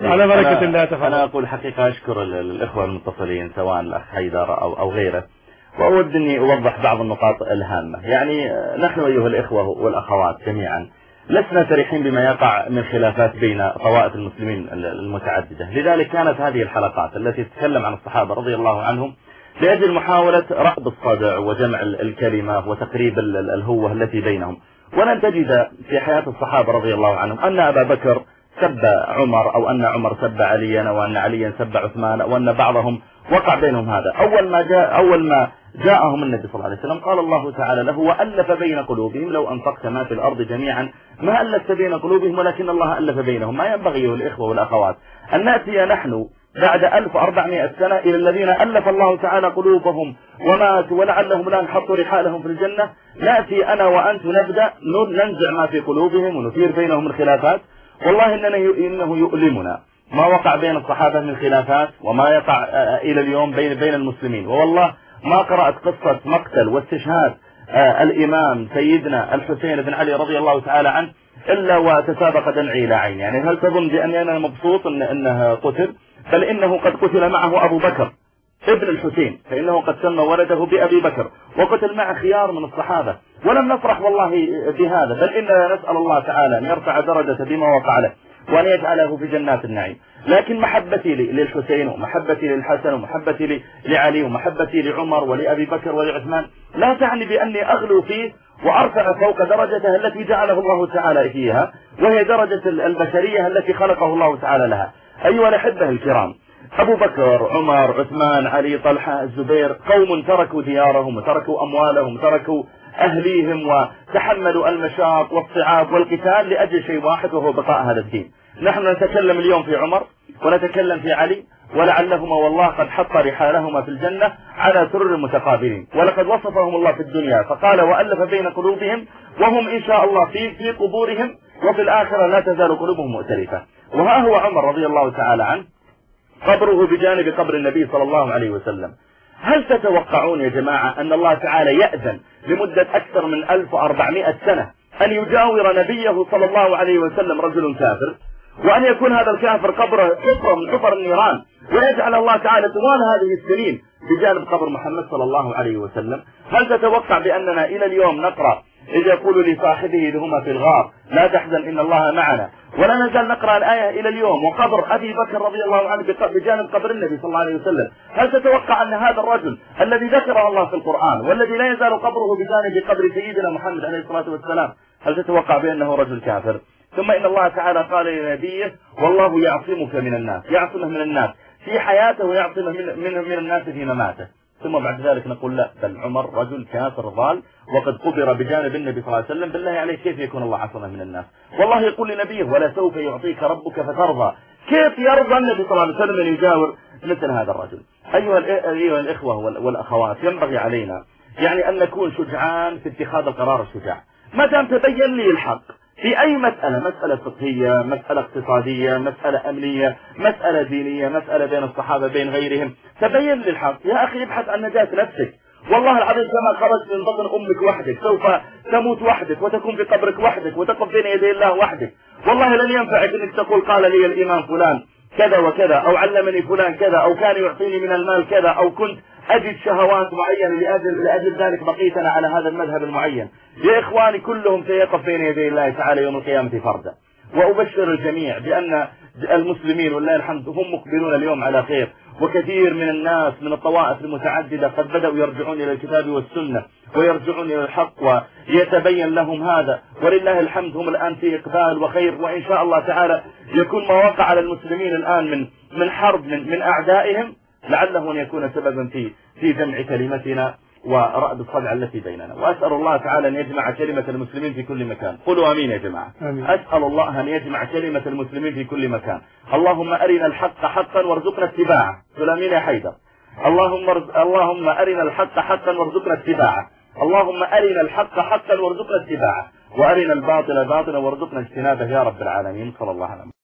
على بركة أنا- الله تفضل. أنا أقول حقيقة أشكر ال- الإخوة المتصلين سواء الأخ حيدر أو, أو غيره وأود أني أوضح بعض النقاط الهامة. يعني آه، نحن أيها الإخوة والأخوات جميعا لسنا فرحين بما يقع من خلافات بين طوائف المسلمين ال- المتعددة. لذلك كانت هذه الحلقات التي تتكلم عن الصحابة رضي الله عنهم لأجل محاولة رأب الصدع وجمع ال- الكلمة وتقريب ال- ال- الهوة التي بينهم. ولن تجد في حياة الصحابة رضي الله عنهم أن أبا بكر سب عمر أو أن عمر سب عليا وأن عليا سب عثمان أو أن بعضهم وقع بينهم هذا. أول ما جاء أول ما جاءهم النبي صلى الله عليه وسلم قال الله تعالى له وألف بين قلوبهم لو أنفقت ما في الأرض جميعا ما ألفت بين قلوبهم ولكن الله ألف بينهم. ما ينبغي الإخوة والأخوات. أن نأتي نحن بعد 1400 سنة إلى الذين ألف الله تعالى قلوبهم وماتوا ولعلهم الآن حطوا رحالهم في الجنة. نأتي أنا وأنت نبدأ ننزع ما في قلوبهم ونثير بينهم الخلافات. والله إننا إنه يؤلمنا ما وقع بين الصحابة من خلافات وما يقع آه، إلى اليوم بين بين المسلمين. ووالله ما قرأت قصة مقتل واستشهاد آه، الإمام سيدنا الحسين بن علي رضي الله تعالى عنه إلا وتسابق دمعي إلى عين يعني هل تظن بأني أنا مبسوط إن إنه قتل؟ بل إنه قد قتل معه أبو بكر ابن الحسين فإنه قد سمى ولده بأبي بكر وقتل مع خيار من الصحابة. ولم نفرح والله بهذا بل إننا نسأل الله تعالى أن يرفع درجة بما وقع له وأن يجعله في جنات النعيم. لكن محبتي للحسين ومحبتي للحسن ومحبتي لي- لعلي ومحبتي لعمر ولأبي بكر ولعثمان لا تعني بأني أغلو فيه وأرفع فوق درجته التي جعله الله تعالى فيها وهي درجة البشرية التي خلقه الله تعالى لها. أيها الأحبة الكرام أبو بكر عمر عثمان علي طلحة الزبير قوم تركوا ديارهم وتركوا أموالهم تركوا أهليهم وتحملوا المشاق والصعاب والقتال لأجل شيء واحد وهو بقاء هذا الدين. نحن نتكلم اليوم في عمر ونتكلم في علي ولعلهما والله قد حط رحالهما في الجنة على سرر متقابلين. ولقد وصفهم الله في الدنيا فقال وألف بين قلوبهم وهم إن شاء الله في في قبورهم وفي الآخرة لا تزال قلوبهم مؤتلفة. وها هو عمر رضي الله تعالى عنه؟ قبره بجانب قبر النبي صلى الله عليه وسلم. هل تتوقعون يا جماعة أن الله تعالى يأذن لمدة أكثر من 1400 سنة أن يجاور نبيه صلى الله عليه وسلم رجل كافر؟ وأن يكون هذا الكافر قبره حفرة من حفر النيران ويجعل الله تعالى طوال هذه السنين بجانب قبر محمد صلى الله عليه وسلم؟ هل تتوقع بأننا إلى اليوم نقرأ إذ يقول لصاحبه لهما في الغار لا تحزن إن الله معنا ولا نزال نقرأ الآية إلى اليوم. وقبر أبي بكر رضي الله عنه بجانب قبر النبي صلى الله عليه وسلم. هل تتوقع أن هذا الرجل الذي ذكره الله في القرآن والذي لا يزال قبره بجانب قبر سيدنا محمد عليه الصلاة والسلام هل تتوقع بأنه رجل كافر؟ ثم إن الله تعالى قال لنبيه والله يعصمك من الناس يعصمه من الناس في حياته ويعصمه من, من, من الناس في مماته. ثم بعد ذلك نقول لا بل عمر رجل كافر ضال وقد قبر بجانب النبي صلى الله عليه وسلم بالله عليك كيف يكون الله عصمه من الناس؟ والله يقول لنبيه ولا سوف يعطيك ربك فترضى. كيف يرضى النبي صلى الله عليه وسلم أن يجاور مثل هذا الرجل؟ أيها, أيها الإخوة وال- والأخوات ينبغي علينا يعني أن نكون شجعان في اتخاذ القرار الشجاع. ما دام تبين لي الحق في أي مسألة؟ مسألة فقهية مسألة اقتصادية مسألة أمنية مسألة دينية مسألة بين الصحابة بين غيرهم. تبين لي الحق يا أخي ابحث عن نجاة نفسك. والله العظيم كما خرجت من بطن أمك وحدك سوف تموت وحدك وتكون في قبرك وحدك وتقف بين يدي الله وحدك. والله لن ينفعك أنك تقول قال لي الإمام فلان كذا وكذا أو علمني فلان كذا أو كان يعطيني من المال كذا أو كنت أجد شهوات معينة لأجل, لأجل ذلك بقيت أنا على هذا المذهب المعين. يا إخواني كلهم سيقف بين يدي الله تعالى يوم القيامة فردا. وأبشر الجميع بأن المسلمين والله الحمد هم مقبلون اليوم على خير. وكثير من الناس من الطوائف المتعددة قد بدأوا يرجعون إلى الكتاب والسنة ويرجعون إلى الحق ويتبين لهم هذا. ولله الحمد هم الآن في إقبال وخير. وإن شاء الله تعالى يكون ما وقع على المسلمين الآن من من حرب من, من أعدائهم لعله أن يكون سببا في في جمع كلمتنا ورأد الصدع التي بيننا. وأسأل الله تعالى أن يجمع كلمة المسلمين في كل مكان. قولوا أمين يا جماعة. آمين. أسأل الله أن يجمع كلمة المسلمين في كل مكان. اللهم أرنا الحق حقا وارزقنا اتباعه. قل أمين يا حيدر. اللهم رز... اللهم أرنا الحق حقا وارزقنا اتباعه. اللهم أرنا الحق حقا وارزقنا اتباعه. وأرنا الباطل باطلا وارزقنا اجتنابه يا رب العالمين. صلى الله عليه وسلم